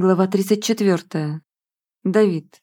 Глава 34. Давид.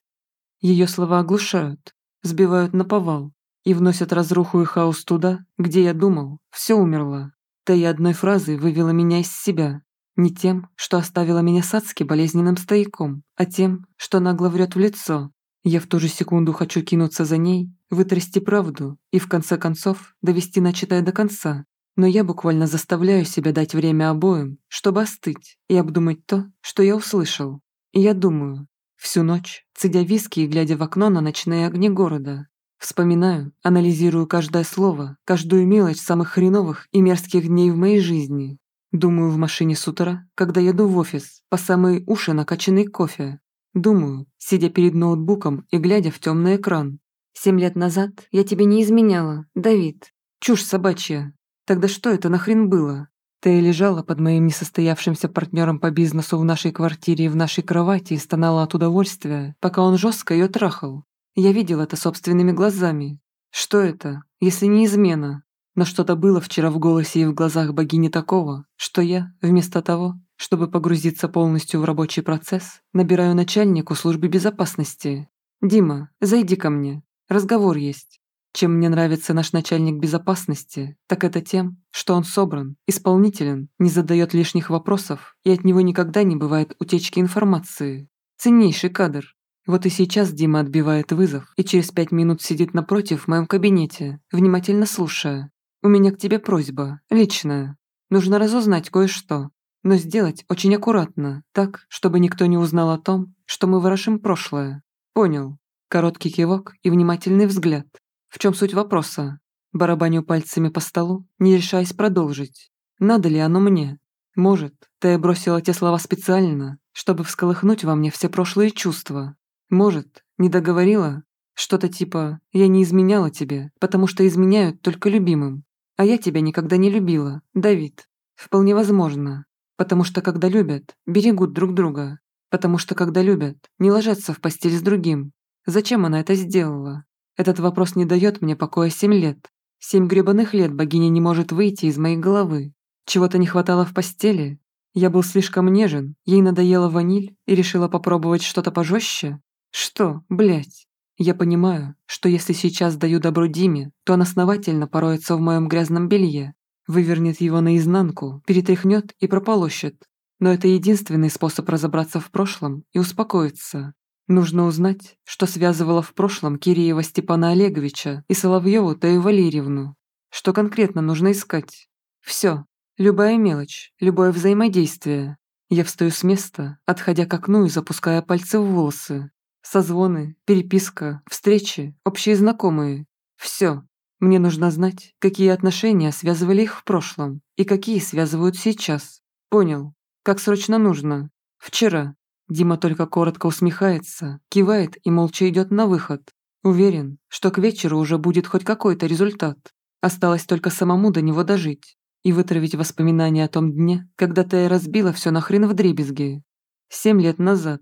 Ее слова оглушают, сбивают на повал и вносят разруху и хаос туда, где я думал, все умерло. Тая одной фразой вывела меня из себя. Не тем, что оставила меня с адски болезненным стояком, а тем, что нагло врет в лицо. Я в ту же секунду хочу кинуться за ней, вытрясти правду и, в конце концов, довести начатое до конца, но я буквально заставляю себя дать время обоим, чтобы остыть и обдумать то, что я услышал. И я думаю, всю ночь, цедя виски и глядя в окно на ночные огни города. Вспоминаю, анализирую каждое слово, каждую мелочь самых хреновых и мерзких дней в моей жизни. Думаю в машине с утра, когда еду в офис, по самые уши накачанный кофе. Думаю, сидя перед ноутбуком и глядя в темный экран. Семь лет назад я тебе не изменяла, Давид. Чушь собачья, Тогда что это нахрен было? Ты лежала под моим несостоявшимся партнером по бизнесу в нашей квартире и в нашей кровати и стонала от удовольствия, пока он жестко ее трахал. Я видел это собственными глазами. Что это, если не измена? Но что-то было вчера в голосе и в глазах богини такого, что я, вместо того, чтобы погрузиться полностью в рабочий процесс, набираю начальнику службы безопасности. «Дима, зайди ко мне. Разговор есть». Чем мне нравится наш начальник безопасности, так это тем, что он собран, исполнителен, не задает лишних вопросов, и от него никогда не бывает утечки информации. Ценнейший кадр. Вот и сейчас Дима отбивает вызов и через пять минут сидит напротив в моем кабинете, внимательно слушая. «У меня к тебе просьба, личная. Нужно разузнать кое-что, но сделать очень аккуратно, так, чтобы никто не узнал о том, что мы ворошим прошлое. Понял?» Короткий кивок и внимательный взгляд. В чем суть вопроса? Барабаню пальцами по столу, не решаясь продолжить. Надо ли оно мне? Может, ты бросила те слова специально, чтобы всколыхнуть во мне все прошлые чувства. Может, не договорила? Что-то типа «я не изменяла тебе, потому что изменяют только любимым». А я тебя никогда не любила, Давид. Вполне возможно. Потому что когда любят, берегут друг друга. Потому что когда любят, не ложатся в постель с другим. Зачем она это сделала? Этот вопрос не дает мне покоя семь лет. Семь гребаных лет богиня не может выйти из моей головы. Чего-то не хватало в постели. Я был слишком нежен, ей надоела ваниль и решила попробовать что-то пожестче. Что, блядь? Я понимаю, что если сейчас даю добро Диме, то он основательно пороется в моем грязном белье, вывернет его наизнанку, перетряхнет и прополощет. Но это единственный способ разобраться в прошлом и успокоиться. Нужно узнать, что связывало в прошлом Киреева Степана Олеговича и Соловьеву Таю Валерьевну. Что конкретно нужно искать. Все. Любая мелочь, любое взаимодействие. Я встаю с места, отходя к окну и запуская пальцы в волосы. Созвоны, переписка, встречи, общие знакомые. Все. Мне нужно знать, какие отношения связывали их в прошлом и какие связывают сейчас. Понял. Как срочно нужно. Вчера. Дима только коротко усмехается, кивает и молча идет на выход. Уверен, что к вечеру уже будет хоть какой-то результат. Осталось только самому до него дожить и вытравить воспоминания о том дне, когда ты разбила все нахрен в дребезги. Семь лет назад.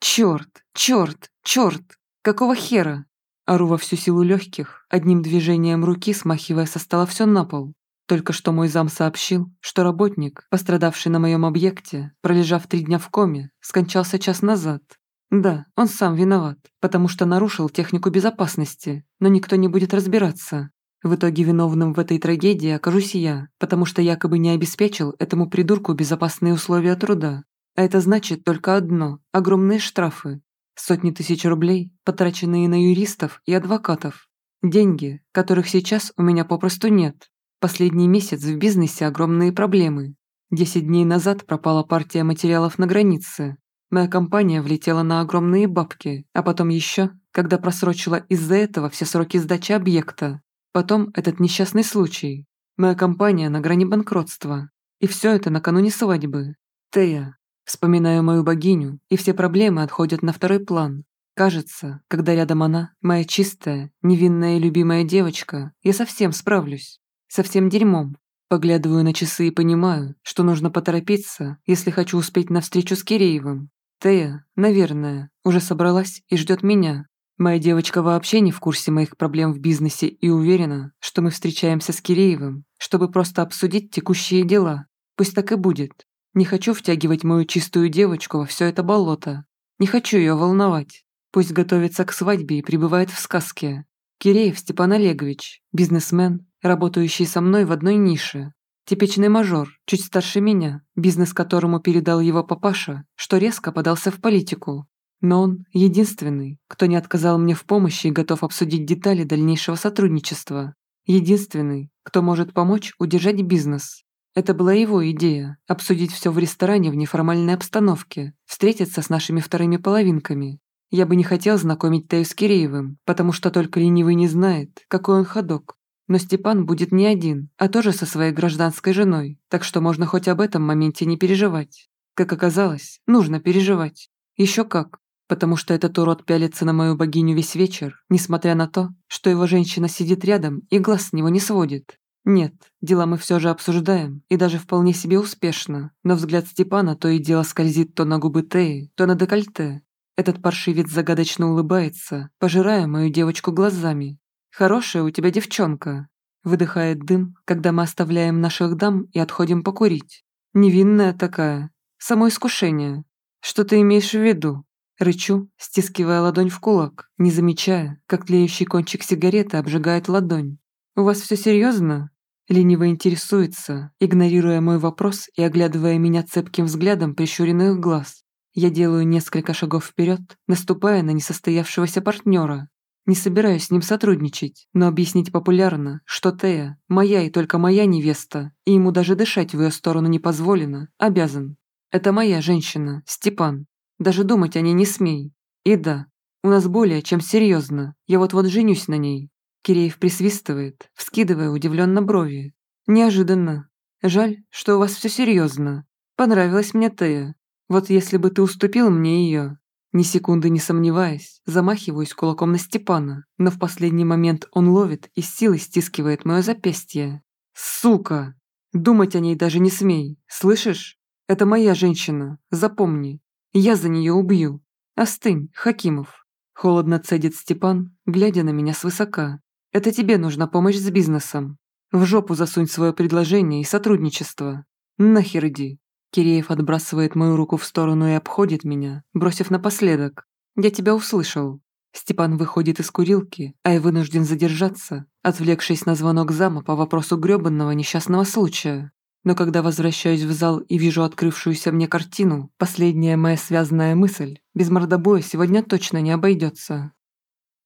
Черт, черт, черт! Какого хера? Ору во всю силу легких, одним движением руки смахивая со стола все на пол. Только что мой зам сообщил, что работник, пострадавший на моем объекте, пролежав три дня в коме, скончался час назад. Да, он сам виноват, потому что нарушил технику безопасности, но никто не будет разбираться. В итоге виновным в этой трагедии окажусь я, потому что якобы не обеспечил этому придурку безопасные условия труда. А это значит только одно – огромные штрафы. Сотни тысяч рублей, потраченные на юристов и адвокатов. Деньги, которых сейчас у меня попросту нет. Последний месяц в бизнесе огромные проблемы. Десять дней назад пропала партия материалов на границе. Моя компания влетела на огромные бабки, а потом еще, когда просрочила из-за этого все сроки сдачи объекта. Потом этот несчастный случай. Моя компания на грани банкротства. И все это накануне свадьбы. Тея. Вспоминаю мою богиню, и все проблемы отходят на второй план. Кажется, когда рядом она, моя чистая, невинная и любимая девочка, я совсем справлюсь совсем дерьмом. Поглядываю на часы и понимаю, что нужно поторопиться, если хочу успеть на встречу с Киреевым. Тея, наверное, уже собралась и ждет меня. Моя девочка вообще не в курсе моих проблем в бизнесе и уверена, что мы встречаемся с Киреевым, чтобы просто обсудить текущие дела. Пусть так и будет. Не хочу втягивать мою чистую девочку во все это болото. Не хочу ее волновать. Пусть готовится к свадьбе и пребывает в сказке. Киреев Степан Олегович, бизнесмен, работающий со мной в одной нише. Типичный мажор, чуть старше меня, бизнес которому передал его папаша, что резко подался в политику. Но он единственный, кто не отказал мне в помощи и готов обсудить детали дальнейшего сотрудничества. Единственный, кто может помочь удержать бизнес. Это была его идея – обсудить все в ресторане в неформальной обстановке, встретиться с нашими вторыми половинками. Я бы не хотел знакомить Тею с Киреевым, потому что только ленивый не знает, какой он ходок. Но Степан будет не один, а тоже со своей гражданской женой, так что можно хоть об этом моменте не переживать. Как оказалось, нужно переживать. Еще как потому что этот урод пялится на мою богиню весь вечер, несмотря на то, что его женщина сидит рядом и глаз с него не сводит. Нет, дела мы все же обсуждаем, и даже вполне себе успешно, но взгляд Степана то и дело скользит то на губы Теи, то на декольте. Этот паршивец загадочно улыбается, пожирая мою девочку глазами. «Хорошая у тебя девчонка», — выдыхает дым, когда мы оставляем наших дам и отходим покурить. «Невинная такая. Само искушение. Что ты имеешь в виду?» Рычу, стискивая ладонь в кулак, не замечая, как тлеющий кончик сигареты обжигает ладонь. «У вас все серьезно?» Лениво интересуется, игнорируя мой вопрос и оглядывая меня цепким взглядом прищуренных глаз. Я делаю несколько шагов вперед, наступая на несостоявшегося партнера. Не собираюсь с ним сотрудничать, но объяснить популярно, что Тея – моя и только моя невеста, и ему даже дышать в ее сторону не позволено, обязан. Это моя женщина, Степан, даже думать о ней не смей. И да, у нас более чем серьезно. Я вот-вот женюсь на ней. Киреев присвистывает, вскидывая удивленно брови. Неожиданно. Жаль, что у вас все серьезно. Понравилась мне Тея. Вот если бы ты уступил мне ее. Ни секунды не сомневаясь, замахиваюсь кулаком на Степана, но в последний момент он ловит и с силой стискивает мое запястье. Сука! Думать о ней даже не смей, слышишь? Это моя женщина, запомни. Я за нее убью. Остынь, Хакимов. Холодно цедит Степан, глядя на меня свысока. Это тебе нужна помощь с бизнесом. В жопу засунь свое предложение и сотрудничество. Нахер иди. Киреев отбрасывает мою руку в сторону и обходит меня, бросив напоследок. Я тебя услышал. Степан выходит из курилки, а я вынужден задержаться, отвлекшись на звонок зама по вопросу грёбанного несчастного случая. Но когда возвращаюсь в зал и вижу открывшуюся мне картину, последняя моя связанная мысль – без мордобоя сегодня точно не обойдется.